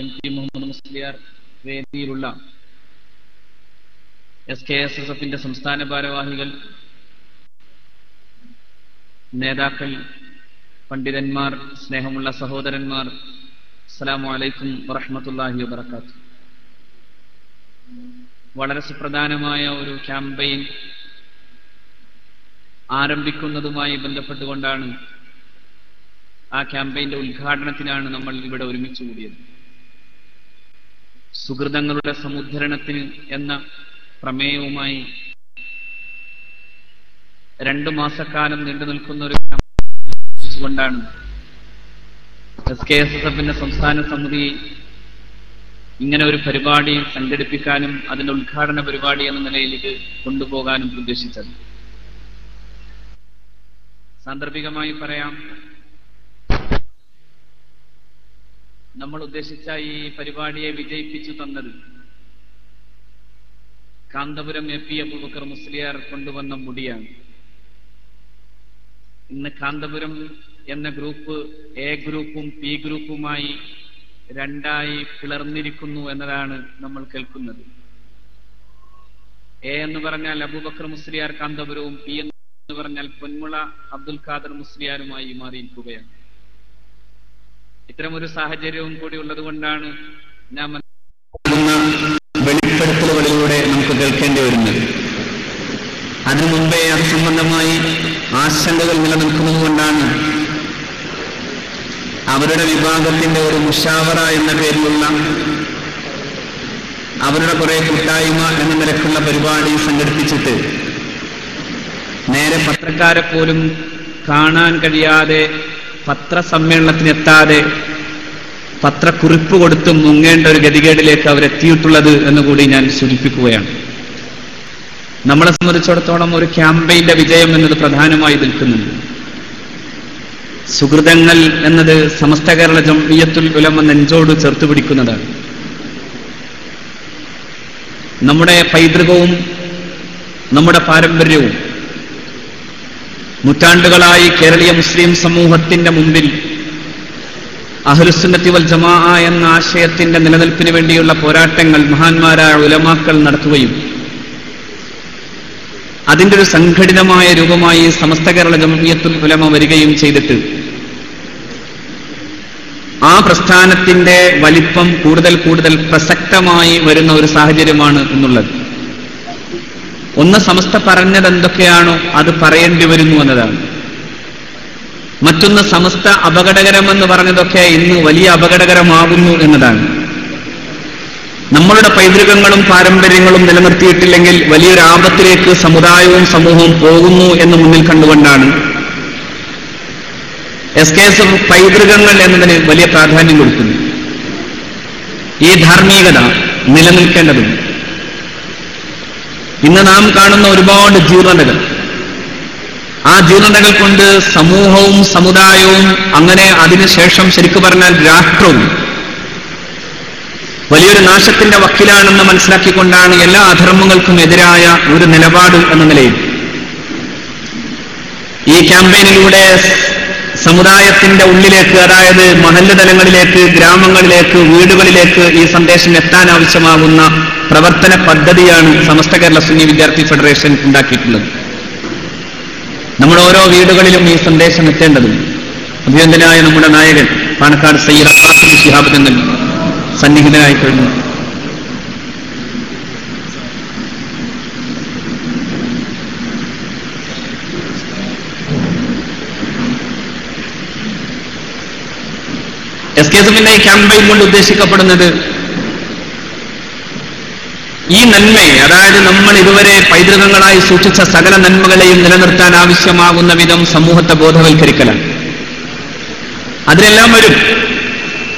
M T Muhammad Musliyar വേദിയിലുള്ള S K S S എഫിന്റെ സംസ്ഥാന ഭാരവാഹികൾ നേതാക്കൾ പണ്ഡിതന്മാർ സ്നേഹമുള്ള സഹോദരന്മാർ അസ്സലാമു അലൈക്കും വറഹമത്തല്ലാഹി വബറകാത്തു വളരെ സുപ്രധാനമായ ഒരു ക്യാമ്പയിൻ ആരംഭിക്കുന്നതുമായി ബന്ധപ്പെട്ടുകൊണ്ടാണ് ആ ക്യാമ്പയിന്റെ ഉദ്ഘാടനത്തിനാണ് നമ്മൾ ഇവിടെ ഒരുമിച്ച് കൂടിയത്. സുഹൃതങ്ങളുടെ സമുദ്ധരണത്തിന് എന്ന പ്രമേയവുമായി രണ്ടു മാസക്കാലം നീണ്ടു നിൽക്കുന്ന ഒരു കൊണ്ടാണ്. എസ് കെ എസ് എസ് എഫിന്റെ സംസ്ഥാന സമിതി ഇങ്ങനെ ഒരു പരിപാടി സംഘടിപ്പിക്കാനും അതിന്റെ ഉദ്ഘാടന പരിപാടി എന്ന നിലയിലേക്ക് കൊണ്ടുപോകാനും ഉദ്ദേശിച്ചത്. സാന്ദർഭികമായി പറയാം. നമ്മൾ ഉദ്ദേശിച്ച ഈ പരിപാടിയെ വിജയിപ്പിച്ചു തന്നത് കാന്തപുരം എ പി അബൂബക്കർ മുസ്ലിയാർ കൊണ്ടുവന്ന മുടിയാണ്. ഇന്ന് കാന്തപുരം എന്ന ഗ്രൂപ്പ് എ ഗ്രൂപ്പും പി ഗ്രൂപ്പുമായി രണ്ടായി പിളർന്നിരിക്കുന്നു എന്നതാണ് നമ്മൾ കേൾക്കുന്നത്. എ എന്ന് പറഞ്ഞാൽ അബൂബക്കർ മുസ്ലിയാർ കാന്തപുരവും പി എന്ന് പറഞ്ഞാൽ പൊന്മുള അബ്ദുൽ ഖാദർ മുസ്ലിയാരുമായി മാറിയിരിക്കുകയാണ്. ഇത്തരമൊരു സാഹചര്യവും കൂടി ഉള്ളത് കൊണ്ടാണ് ഞാൻ വെളിപ്പെടുത്തലുകളിലൂടെ നമുക്ക് കേൾക്കേണ്ടി വരുന്നത്. അതിനു മുമ്പേ അത് സംബന്ധമായി ആശങ്കകൾ നിലനിൽക്കുന്നത് കൊണ്ടാണ് അവരുടെ വിഭാഗത്തിന്റെ ഒരു മുഷാവറ എന്ന പേരിലുള്ള അവരുടെ കുറെ കൂട്ടായ്മ എന്ന നിലക്കുള്ള പരിപാടി സംഘടിപ്പിച്ചിട്ട് നേരെ പത്രക്കാരെ പോലും കാണാൻ കഴിയാതെ പത്രസമ്മേളനത്തിനെത്താതെ പത്രക്കുറിപ്പ് കൊടുത്ത് മുങ്ങേണ്ട ഒരു ഗതികേടിലേക്ക് അവരെത്തിയിട്ടുള്ളത് എന്ന് കൂടി ഞാൻ സൂചിപ്പിക്കുകയാണ്. നമ്മളെ സംബന്ധിച്ചിടത്തോളം ഒരു ക്യാമ്പയിന്റെ വിജയം എന്നത് പ്രധാനമായി നിൽക്കുന്നുണ്ട്. സുഹൃതങ്ങൾ എന്നത് സമസ്ത കേരള ജംഇയ്യത്തുൽ ഉലമ നെഞ്ചോട് ചേർത്ത് പിടിക്കുന്നതാണ്. നമ്മുടെ പൈതൃകവും നമ്മുടെ പാരമ്പര്യവും നൂറ്റാണ്ടുകളായി കേരളീയ മുസ്ലിം സമൂഹത്തിന്റെ മുമ്പിൽ അഹ്ലുസുന്നത്തി വൽ ജമാ എന്ന ആശയത്തിന്റെ നിലനിൽപ്പിന് വേണ്ടിയുള്ള പോരാട്ടങ്ങൾ മഹാന്മാരായ ഉലമാക്കൾ നടത്തുകയും അതിന്റെ ഒരു സംഘടിതമായ രൂപമായി സമസ്ത കേരള ജമീയത്തുൽ ഉലമ വരികയും ചെയ്തിട്ട് ആ പ്രസ്ഥാനത്തിന്റെ വലിപ്പം കൂടുതൽ കൂടുതൽ പ്രസക്തമായി വരുന്ന ഒരു സാഹചര്യമാണ് എന്നുള്ളത്. ഒന്ന് സമസ്ത പറഞ്ഞത് എന്തൊക്കെയാണോ അത് പറയേണ്ടി വരുന്നു എന്നതാണ്. മറ്റൊന്ന് സമസ്ത അപകടകരമെന്ന് പറഞ്ഞതൊക്കെ ഇന്ന് വലിയ അപകടകരമാകുന്നു എന്നതാണ്. നമ്മളുടെ പൈതൃകങ്ങളും പാരമ്പര്യങ്ങളും നിലനിർത്തിയിട്ടില്ലെങ്കിൽ വലിയൊരു ആപത്തിലേക്ക് സമുദായവും സമൂഹവും പോകുന്നു എന്ന് മുന്നിൽ കണ്ടുകൊണ്ടാണ് എസ് കെ എസ് പൈതൃകങ്ങൾ എന്നതിന് വലിയ പ്രാധാന്യം കൊടുക്കുന്നു. ഈ ധാർമ്മികത നിലനിൽക്കേണ്ടതുണ്ട്. ഇന്ന് നാം കാണുന്ന ഒരുപാട് ജീർണതകൾ. ആ ജീർണതകൾ കൊണ്ട് സമൂഹവും സമുദായവും അങ്ങനെ അതിനുശേഷം ശരിക്കു പറഞ്ഞാൽ രാഷ്ട്രവും വലിയൊരു നാശത്തിന്റെ വക്കിലാണെന്ന് മനസ്സിലാക്കിക്കൊണ്ടാണ് എല്ലാ അധർമ്മങ്ങൾക്കും എതിരായ ഒരു നിലപാട് എന്ന നിലയിൽ. ഈ ക്യാമ്പയിനിലൂടെ സമുദായത്തിന്റെ ഉള്ളിലേക്ക് അതായത് മഹല്ല് തലങ്ങളിലേക്ക് ഗ്രാമങ്ങളിലേക്ക് വീടുകളിലേക്ക് ഈ സന്ദേശം എത്താൻ ആവശ്യമാകുന്ന പ്രവർത്തന പദ്ധതിയാണ് സമസ്ത കേരള സുന്നി വിദ്യാർത്ഥി ഫെഡറേഷൻ ഉണ്ടാക്കിയിട്ടുള്ളത്. നമ്മൾ ഓരോ വീടുകളിലും ഈ സന്ദേശം എത്തേണ്ടതുണ്ട് അഭിനന്ദനായ നമ്മുടെ നായകൻ പാണക്കാട് സയ്യിദ് ഖാസിം ശിഹാബ് തങ്ങൾ സന്നിഹിതനായി കഴിഞ്ഞു. എസ് കെ എസിന്റെ ഈ ക്യാമ്പയിൻ കൊണ്ട് ഉദ്ദേശിക്കപ്പെടുന്നത് ഈ നന്മയെ അതായത് നമ്മൾ ഇതുവരെ പൈതൃകങ്ങളായി സൂക്ഷിച്ച സകല നന്മകളെയും നിലനിർത്താൻ ആവശ്യമാകുന്ന വിധം സമൂഹത്തെ ബോധവൽക്കരിക്കലാണ്. അതിലെല്ലാം വരും.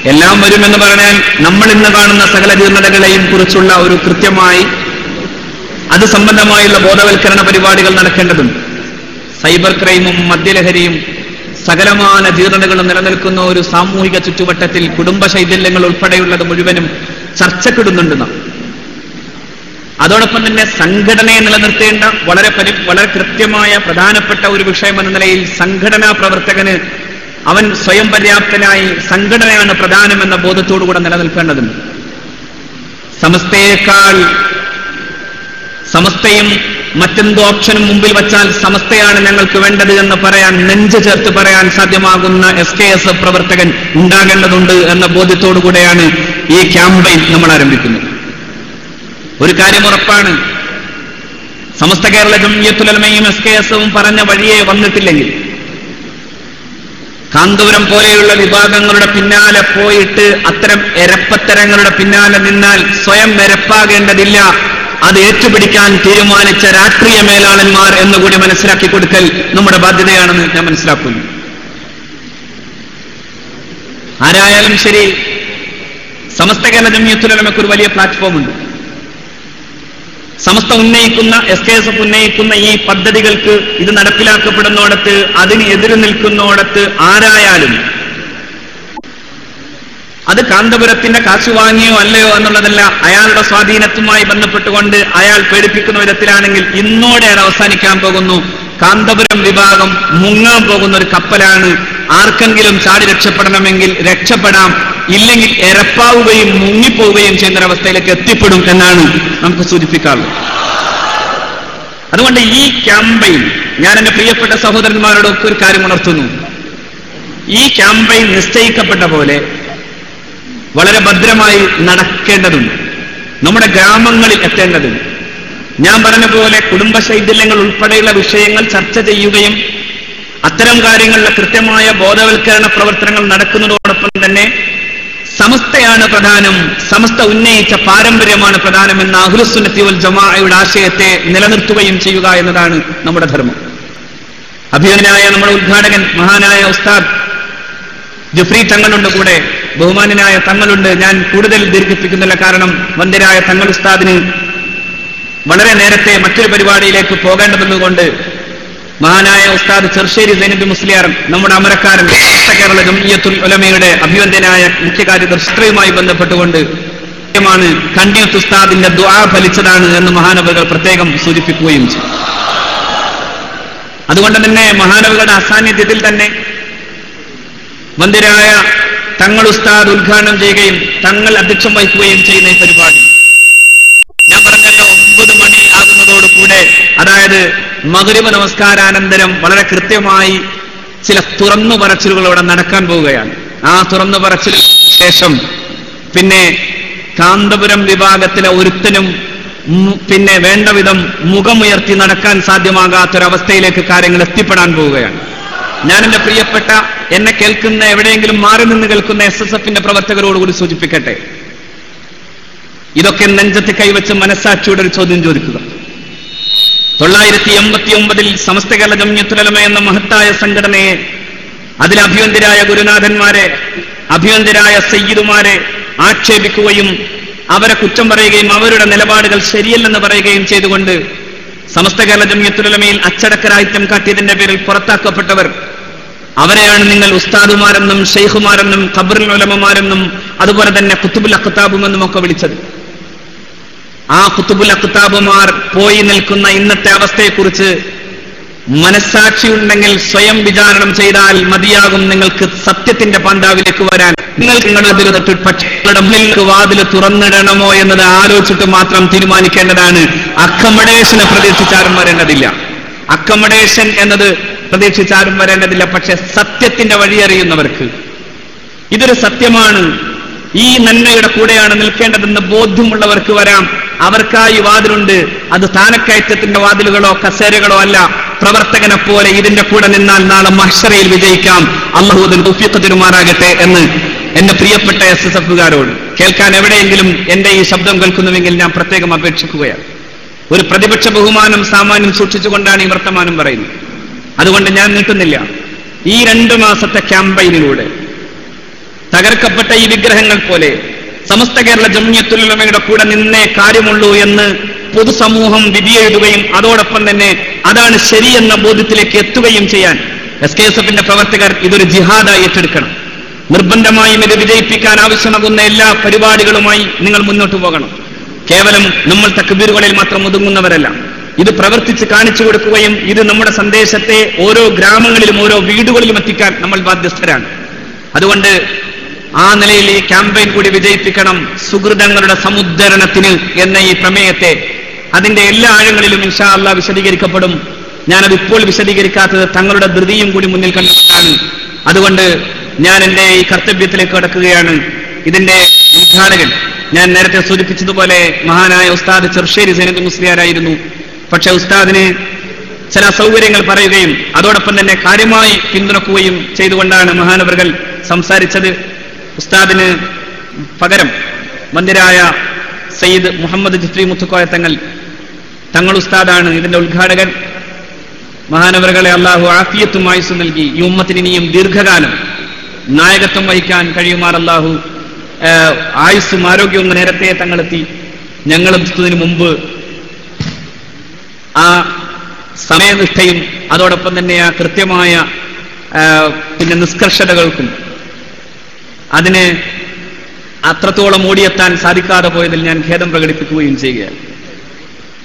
എല്ലാം വരും എന്ന് പറഞ്ഞാൽ നമ്മൾ ഇന്ന് കാണുന്ന സകല ജീർണതകളെയും കുറിച്ചുള്ള ഒരു കൃത്യമായി അത് സംബന്ധമായുള്ള ബോധവൽക്കരണ പരിപാടികൾ നടക്കേണ്ടതുണ്ട്. സൈബർ ക്രൈമും മദ്യലഹരിയും സകലമാന ജീർണതകളും നിലനിൽക്കുന്ന ഒരു സാമൂഹിക ചുറ്റുവട്ടത്തിൽ കുടുംബ ശൈഥല്യങ്ങൾ ഉൾപ്പെടെയുള്ളത് മുഴുവനും ചർച്ചക്കിടുന്നുണ്ട് അതോടൊപ്പം തന്നെ സംഘടനയെ നിലനിർത്തേണ്ട വളരെ പരി വളരെ കൃത്യമായ പ്രധാനപ്പെട്ട ഒരു വിഷയം എന്ന നിലയിൽ സംഘടനാ പ്രവർത്തകന് അവൻ സ്വയം പര്യാപ്തനായി സംഘടനയാണ് പ്രധാനമെന്ന ബോധത്തോടുകൂടെ നിലനിൽക്കേണ്ടതുണ്ട്. സമസ്തയേക്കാൾ സമസ്തയും മറ്റെന്തോ ഓപ്ഷനും മുമ്പിൽ വച്ചാൽ സമസ്തയാണ് ഞങ്ങൾക്ക് വേണ്ടത് എന്ന് പറയാൻ നെഞ്ച് ചേർത്ത് പറയാൻ സാധ്യമാകുന്ന എസ് കെ എസ് പ്രവർത്തകൻ ഉണ്ടാകേണ്ടതുണ്ട് എന്ന ബോധ്യത്തോടുകൂടെയാണ് ഈ ക്യാമ്പയിൻ നമ്മൾ ആരംഭിക്കുന്നത്. ഒരു കാര്യം ഉറപ്പാണ്. സമസ്ത കേരള ജംയത്തുലമയും എസ് കെ എസ് പറഞ്ഞ വഴിയെ വന്നിട്ടില്ലെങ്കിൽ കാന്തപുരം പോലെയുള്ള വിഭാഗങ്ങളുടെ പിന്നാലെ പോയിട്ട് അത്തരം എരപ്പത്തരങ്ങളുടെ പിന്നാലെ നിന്നാൽ സ്വയം എരപ്പാകേണ്ടതില്ല. അത് ഏറ്റുപിടിക്കാൻ തീരുമാനിച്ച രാഷ്ട്രീയ മേലാളന്മാർ എന്നുകൂടി മനസ്സിലാക്കി കൊടുക്കൽ നമ്മുടെ ബാധ്യതയാണെന്ന് ഞാൻ മനസ്സിലാക്കുന്നു. ആരായാലും ശരി സമസ്ത കേരള ജംയത്തുലമയ്ക്ക് ഒരു വലിയ പ്ലാറ്റ്ഫോം ഉണ്ട്. സമസ്ത ഉന്നയിക്കുന്ന എസ് കെ എസ് എഫ് ഉന്നയിക്കുന്ന ഈ പദ്ധതികൾക്ക് ഇത് നടപ്പിലാക്കപ്പെടുന്നോടത്ത് അതിന് എതിര് നിൽക്കുന്നോടത്ത് ആരായാലും അത് കാന്തപുരത്തിന്റെ കാശു വാങ്ങിയോ അല്ലയോ എന്നുള്ളതല്ല അയാളുടെ സ്വാധീനത്തുമായി ബന്ധപ്പെട്ടുകൊണ്ട് അയാൾ പേടിപ്പിക്കുന്ന വിധത്തിലാണെങ്കിൽ ഇന്നോടെ അത് അവസാനിക്കാൻ പോകുന്നു. കാന്തപുരം വിഭാഗം മുങ്ങാൻ പോകുന്ന ഒരു കപ്പലാണ്. ആർക്കെങ്കിലും ചാടി രക്ഷപ്പെടണമെങ്കിൽ രക്ഷപ്പെടാം. ഇല്ലെങ്കിൽ എരപ്പാവുകയും മുങ്ങിപ്പോവുകയും ചെയ്യുന്ന ഒരവസ്ഥയിലേക്ക് എത്തിപ്പെടും എന്നാണ് നമുക്ക് സൂചിപ്പിക്കാറുള്ളത്. അതുകൊണ്ട് ഈ ക്യാമ്പയിൻ ഞാൻ എന്റെ പ്രിയപ്പെട്ട സഹോദരന്മാരോടൊക്കെ ഒരു കാര്യം ഉണർത്തുന്നു. ഈ ക്യാമ്പയിൻ നിശ്ചയിക്കപ്പെട്ട പോലെ വളരെ ഭദ്രമായി നടക്കേണ്ടതുണ്ട്. നമ്മുടെ ഗ്രാമങ്ങളിൽ എത്തേണ്ടതുണ്ട്. ഞാൻ പറഞ്ഞ പോലെ കുടുംബ ഉൾപ്പെടെയുള്ള വിഷയങ്ങൾ ചർച്ച ചെയ്യുകയും അത്തരം കാര്യങ്ങളിലെ കൃത്യമായ ബോധവൽക്കരണ പ്രവർത്തനങ്ങൾ നടക്കുന്നതോടൊപ്പം തന്നെ സമസ്തയാണ് പ്രധാനം. സമസ്ത ഉന്നയിച്ച പാരമ്പര്യമാണ് പ്രധാനം എന്ന അഹുലുസുന്നത്തി വൽ ജമാഅയുടെ ആശയത്തെ നിലനിർത്തുകയും ചെയ്യുക എന്നതാണ് നമ്മുടെ ധർമ്മം. അഭിനനായ നമ്മുടെ ഉദ്ഘാടകൻ മഹാനായ ഉസ്താദ് ജഫ്രി തങ്ങളുണ്ട് കൂടെ. ബഹുമാനനായ തങ്ങളുണ്ട്. ഞാൻ കൂടുതൽ ദീർഘിപ്പിക്കുന്നില്ല കാരണം വന്ദരായ തങ്ങൾ ഉസ്താദിന് വളരെ നേരത്തെ മറ്റൊരു പരിപാടിയിലേക്ക് പോകേണ്ടതെന്നുകൊണ്ട് മഹാനായ ഉസ്താദ് ചെർശ്ശേരി സൈനബി മുസ്ലിയാർ നമ്മുടെ അമരക്കാരൻ കേരള ജംഇയത്തുൽ ഉലമയുടെ അഭിവന്ദനായ മുഖ്യ കാര്യദർശിത്രയുമായി ബന്ധപ്പെട്ടുകൊണ്ട് ാണ് കണ്ണിയത്ത് ഉസ്താദിന്റെ ദ്വാ ഫലിച്ചതാണ് എന്ന് മഹാനവകൾ പ്രത്യേകം സൂചിപ്പിക്കുകയും ചെയ്തു. അതുകൊണ്ട് തന്നെ മഹാനവകളുടെ അസാന്നിധ്യത്തിൽ തന്നെ മന്ദിരായ തങ്ങൾ ഉസ്താദ് ഉദ്ഘാടനം ചെയ്യുകയും തങ്ങൾ അധ്യക്ഷം വഹിക്കുകയും ചെയ്യുന്ന ഈ പരിപാടി. ഞാൻ പറഞ്ഞല്ലോ ഒമ്പത് മണി ആകുന്നതോടുകൂടെ അതായത് മകരുവ നമസ്കാരാനന്തരം വളരെ കൃത്യമായി ചില തുറന്നു പറച്ചിലുകൾ ഇവിടെ നടക്കാൻ പോവുകയാണ്. ആ തുറന്നു പറച്ചിൽ ശേഷം പിന്നെ കാന്തപുരം വിഭാഗത്തിലെ ഒരുത്തനും പിന്നെ വേണ്ട വിധം മുഖമുയർത്തി നടക്കാൻ സാധ്യമാകാത്തൊരവസ്ഥയിലേക്ക് കാര്യങ്ങൾ എത്തിപ്പെടാൻ പോവുകയാണ്. ഞാൻ എന്റെ പ്രിയപ്പെട്ട എന്നെ കേൾക്കുന്ന എവിടെയെങ്കിലും മാറി നിന്ന് കേൾക്കുന്ന എസ് എസ് എഫിന്റെ പ്രവർത്തകരോടുകൂടി സൂചിപ്പിക്കട്ടെ. ഇതൊക്കെ നെഞ്ചത്ത് കൈവച്ച് മനസ്സാക്ഷിയുടെ ഒരു ചോദ്യം ചോദിക്കുക. തൊള്ളായിരത്തി എൺപത്തി ഒമ്പതിൽ സമസ്ത കേരള ജമ്യത്തുലമ എന്ന മഹത്തായ സംഘടനയെ അതിൽ അഭിയന്തരായ ഗുരുനാഥന്മാരെ അഭിയന്തരായ സയ്യിദുമാരെ ആക്ഷേപിക്കുകയും അവരെ കുറ്റം പറയുകയും അവരുടെ നിലപാടുകൾ ശരിയല്ലെന്ന് പറയുകയും ചെയ്തുകൊണ്ട് സമസ്ത കേരള ജമ്യത്തുലമയിൽ അച്ചടക്കരാഹിത്യം കാട്ടിയതിന്റെ പേരിൽ പുറത്താക്കപ്പെട്ടവർ. അവരെയാണ് നിങ്ങൾ ഉസ്താദുമാരെന്നും ഷെയ്ഖുമാരെന്നും ഖബറുൽ ഉലമമാരെന്നും അതുപോലെ തന്നെ കുത്തുബുൽ അഖ്താബുമെന്നും ഒക്കെ വിളിച്ചത്. ആ കുത്തുബുൽ അക്താബുമാർ പോയി നിൽക്കുന്ന ഇന്നത്തെ അവസ്ഥയെക്കുറിച്ച് മനസ്സാക്ഷിയുണ്ടെങ്കിൽ സ്വയം വിചാരണം ചെയ്താൽ മതിയാകും നിങ്ങൾക്ക് സത്യത്തിന്റെ പന്താവിലേക്ക് വരാൻ. നിങ്ങൾ നിങ്ങളുടെ അതിൽ പക്ഷികളുടെ മുന്നിലേക്ക് വാതിൽ തുറന്നിടണമോ എന്നത് ആലോചിച്ചിട്ട് മാത്രം തീരുമാനിക്കേണ്ടതാണ്. അക്കമഡേഷനെ പ്രതീക്ഷിച്ചാരും വരേണ്ടതില്ല. അക്കമഡേഷൻ എന്നത് പ്രതീക്ഷിച്ചാരും വരേണ്ടതില്ല. പക്ഷെ സത്യത്തിന്റെ വഴി അറിയുന്നവർക്ക് ഇതൊരു സത്യമാണ്. ഈ നന്മയുടെ കൂടെയാണ് നിൽക്കേണ്ടതെന്ന് ബോധ്യമുള്ളവർക്ക് വരാം. അവർക്കായി വാതിലുണ്ട്. അത് സ്ഥാനക്കയറ്റത്തിന്റെ വാതിലുകളോ കസേരകളോ അല്ല. പ്രവർത്തകനെ പോലെ ഇതിന്റെ കൂടെ നിന്നാൽ നാളെ മഹ്ഷറയിൽ വിജയിക്കാം. അള്ളാഹു അതിന് തൗഫീഖ് തരുമാറാകട്ടെ എന്ന് എന്റെ പ്രിയപ്പെട്ട എസ് എസ് എഫുകാരോട് കേൾക്കാൻ എവിടെയെങ്കിലും എന്റെ ഈ ശബ്ദം കേൾക്കുന്നുവെങ്കിൽ ഞാൻ പ്രത്യേകം അപേക്ഷിക്കുകയാണ്. ഒരു പ്രതിപക്ഷ ബഹുമാനം സാമാന്യം സൂക്ഷിച്ചുകൊണ്ടാണ് ഈ വർത്തമാനം പറയുന്നത്. അതുകൊണ്ട് ഞാൻ നീട്ടുന്നില്ല. ഈ രണ്ടു മാസത്തെ ക്യാമ്പയിനിലൂടെ തകർക്കപ്പെട്ട ഈ വിഗ്രഹങ്ങൾ പോലെ സമസ്ത കേരള ജമ്യത്തുലമയുടെ കൂടെ നിന്നേ കാര്യമുള്ളൂ എന്ന് പൊതുസമൂഹം വിധിയെഴുതുകയും അതോടൊപ്പം തന്നെ അതാണ് ശരിയെന്ന ബോധ്യത്തിലേക്ക് എത്തുകയും ചെയ്യാൻ എസ് കെ എസ് എഫിന്റെ പ്രവർത്തകർ ഇതൊരു ജിഹാദായി ഏറ്റെടുക്കണം. നിർബന്ധമായും ഇത് വിജയിപ്പിക്കാൻ ആവശ്യമാകുന്ന എല്ലാ പരിപാടികളുമായി നിങ്ങൾ മുന്നോട്ട് പോകണം. കേവലം നമ്മൾ തക്ബീറുകളിൽ മാത്രം ഒതുങ്ങുന്നവരല്ല. ഇത് പ്രവർത്തിച്ച് കാണിച്ചു കൊടുക്കുകയും ഇത് നമ്മുടെ സന്ദേശത്തെ ഓരോ ഗ്രാമങ്ങളിലും ഓരോ വീടുകളിലും എത്തിക്കാൻ നമ്മൾ ബാധ്യസ്ഥരാണ്. അതുകൊണ്ട് ആ നിലയിൽ ഈ ക്യാമ്പയിൻ കൂടി വിജയിപ്പിക്കണം സുഹൃതങ്ങളുടെ സമുദ്ധരണത്തിന് എന്ന ഈ പ്രമേയത്തെ. അതിന്റെ എല്ലാ ആഴങ്ങളിലും ഇൻഷാ അല്ല വിശദീകരിക്കപ്പെടും. ഞാനത് ഇപ്പോൾ വിശദീകരിക്കാത്തത് തങ്ങളുടെ ധൃതിയും കൂടി മുന്നിൽ കണ്ടുകൊണ്ടാണ് അതുകൊണ്ട് ഞാൻ എന്റെ ഈ കർത്തവ്യത്തിലേക്ക് കടക്കുകയാണ്. ഇതിന്റെ ഉദ്ഘാടകൻ ഞാൻ നേരത്തെ സൂചിപ്പിച്ചതുപോലെ മഹാനായ ഉസ്താദ് ചെറുശ്ശേരി സൈനിക മുസ്ലിയാരായിരുന്നു. പക്ഷെ ഉസ്താദിന് ചില സൗകര്യങ്ങൾ പറയുകയും അതോടൊപ്പം തന്നെ കാര്യമായി പിന്തുണക്കുകയും ചെയ്തുകൊണ്ടാണ് മഹാനവറുകൾ സംസാരിച്ചത്. ഉസ്താദിന് പകരം മന്ദിരായ സയ്യിദ് മുഹമ്മദ് ജിഫ്രി മുത്തുക്കോയ തങ്ങൾ തങ്ങൾ ഉസ്താദാണ്. ഇതിന്റെ ഉദ്ഘാടകൻ മഹാനവറുകളെ അള്ളാഹു ആഫിയത്തും ആയുസ് നൽകി. ഈ ഉമ്മത്തിന് ഇനിയും ദീർഘകാലം നായകത്വം വഹിക്കാൻ കഴിയുമാർ അള്ളാഹു ആയുസ്സും ആരോഗ്യവും നേരത്തെ തങ്ങളെത്തി. ഞങ്ങളും ഇതിനു മുമ്പ് ആ സമയനിഷ്ഠയും അതോടൊപ്പം തന്നെ ആ കൃത്യമായ പിന്നെ നിഷ്കർഷതകൾക്കും അതിന് അത്രത്തോളം ഓടിയെത്താൻ സാധിക്കാതെ പോയതിൽ ഞാൻ ഖേദം പ്രകടിപ്പിക്കുകയും ചെയ്യുകയാണ്.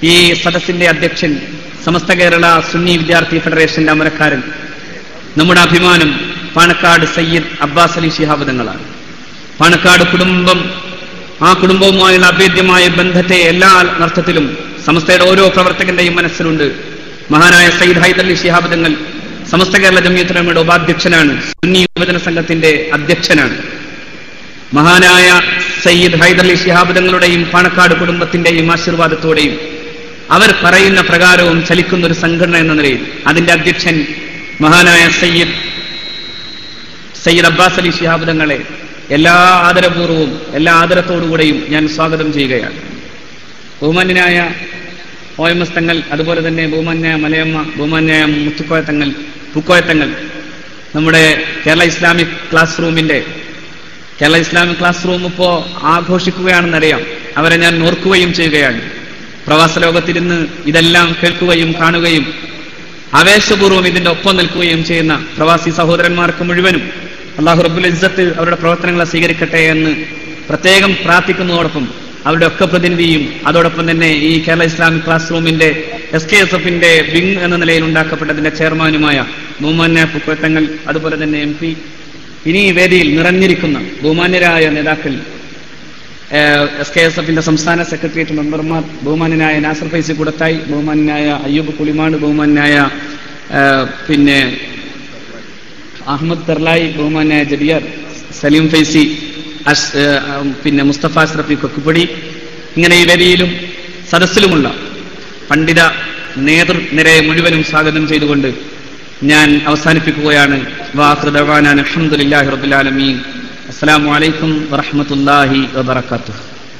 ഈ സദസ്സിന്റെ അധ്യക്ഷൻ സമസ്ത കേരള സുന്നി വിദ്യാർത്ഥി ഫെഡറേഷന്റെ അമരക്കാരൻ നമ്മുടെ അഭിമാനം പാണക്കാട് സയ്യിദ് അബ്ബാസ് അലി ശിഹാബ് പാണക്കാട് കുടുംബം ആ കുടുംബവുമായുള്ള അഭേദ്യമായ ബന്ധത്തെ എല്ലാ അർത്ഥത്തിലും സമസ്തയുടെ ഓരോ പ്രവർത്തകന്റെയും മനസ്സിലുണ്ട്. മഹാനായ സയ്യിദ് ഹൈദർ അലി തങ്ങൾ സമസ്ത കേരള ജമിയത്തുലമയുടെ ഉപാധ്യക്ഷനാണ്. സുന്നി യുവജന സംഘത്തിന്റെ അധ്യക്ഷനാണ്. മഹാനായ സയ്യിദ് ഹൈദർ അലി തങ്ങളുടെയും പാണക്കാട് കുടുംബത്തിന്റെയും ആശീർവാദത്തോടെയും അവർ പറയുന്ന പ്രകാരവും ചലിക്കുന്ന ഒരു സംഘടന എന്ന നിലയിൽ അതിന്റെ അധ്യക്ഷൻ മഹാനായ സയ്യിദ് സയ്യിദ് അബ്ബാസ് അലി ശിഹാബ് എല്ലാ ആദരപൂർവവും എല്ലാ ആദരത്തോടുകൂടെയും ഞാൻ സ്വാഗതം ചെയ്യുകയാണ്. ബഹുമാന്യനായ ഒ എം എസ് തങ്ങൾ അതുപോലെ തന്നെ ബഹുമാന്യായ മലയമ്മ ബഹുമാന്യായ മുത്തുക്കോയ തങ്ങൾ പുക്കോയ തങ്ങൾ നമ്മുടെ കേരള ഇസ്ലാമിക് ക്ലാസ് റൂമിന്റെ കേരള ഇസ്ലാമിക് ക്ലാസ് റൂം ഇപ്പോ ആഘോഷിക്കുകയാണെന്നറിയാം. അവരെ ഞാൻ ഓർക്കുകയും ചെയ്യുകയാണ്. പ്രവാസ ലോകത്തിരുന്ന് ഇതെല്ലാം കേൾക്കുകയും കാണുകയും ആവേശപൂർവം ഇതിന്റെ ഒപ്പം നിൽക്കുകയും ചെയ്യുന്ന പ്രവാസി സഹോദരന്മാർക്ക് മുഴുവനും അള്ളാഹു റബ്ബുൽ ഇസ്സത്ത് അവരുടെ പ്രവർത്തനങ്ങളെ സ്വീകരിക്കട്ടെ എന്ന് പ്രത്യേകം പ്രാർത്ഥിക്കുന്നതോടൊപ്പം അവരുടെ ഒക്കെ പ്രതിനിധിയും അതോടൊപ്പം തന്നെ ഈ കേരള ഇസ്ലാമിക് ക്ലാസ് റൂമിന്റെ എസ് കെ എസ് എഫിന്റെ വിങ് എന്ന നിലയിൽ ഉണ്ടാക്കപ്പെട്ടതിന്റെ ചെയർമാനുമായ ബഹുമാന്യ പുക്കത്തങ്ങൾ അതുപോലെ തന്നെ എം പി ഇനി ഈ വേദിയിൽ നിറഞ്ഞിരിക്കുന്ന ബഹുമാന്യരായ നേതാക്കൾ എസ് കെ എസ് എഫിന്റെ സംസ്ഥാന സെക്രട്ടേറിയറ്റ് മെമ്പർമാർ ബഹുമാന്യനായ നാസർ ഫൈസി കുടത്തായി ബഹുമാന്യനായ അയ്യൂബ് കുളിമാട് ബഹുമാന്യനായ പിന്നെ അഹമ്മദ് തെർലായി ബഹുമാന്യായ ജബിയാർ സലീം ഫൈസി പിന്നെ മുസ്തഫ അഷ്റഫി കൊക്കുപടി. ഇങ്ങനെ ഈ വേദിയിലും സദസ്സിലുമുള്ള പണ്ഡിത നേതൃനിരയെ മുഴുവനും സ്വാഗതം ചെയ്തുകൊണ്ട് ഞാൻ അവസാനിപ്പിക്കുകയാണ്. വാഹൃദവാനാൻ അലഹമുല്ലാഹി റബുലാലമീൻ അസ്സലാമു അലൈക്കും വറഹമത്തല്ലാഹി വബർക്കാത്തു